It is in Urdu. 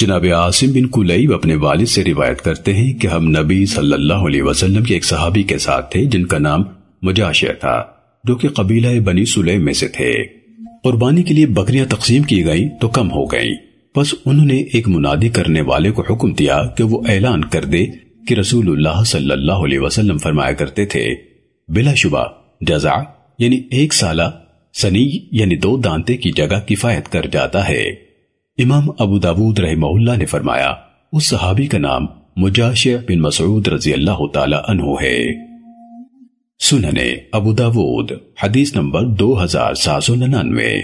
جناب عاصم بن کلیب اپنے والد سے روایت کرتے ہیں کہ ہم نبی صلی اللہ علیہ وسلم کے ایک صحابی کے ساتھ تھے جن کا نام مجاشع تھا، جو کہ قبیلہ بنی سلیم میں سے تھے۔ قربانی کے لیے بکریاں تقسیم کی گئیں تو کم ہو گئیں۔ بس انہوں نے ایک منادی کرنے والے کو حکم دیا کہ وہ اعلان کر دے کہ رسول اللہ صلی اللہ علیہ وسلم فرمایا کرتے تھے۔ بلا شبہ جزا یعنی ایک سالہ، سنی یعنی دو دانتے کی جگہ کفایت کر جاتا ہے۔ امام ابو داود رحمہ اللہ نے فرمایا، اس صحابی کا نام مجاشع بن مسعود رضی اللہ تعالی عنہ ہے۔ سننے ابو داود، حدیث نمبر دو ہزار سات سو ننانوے۔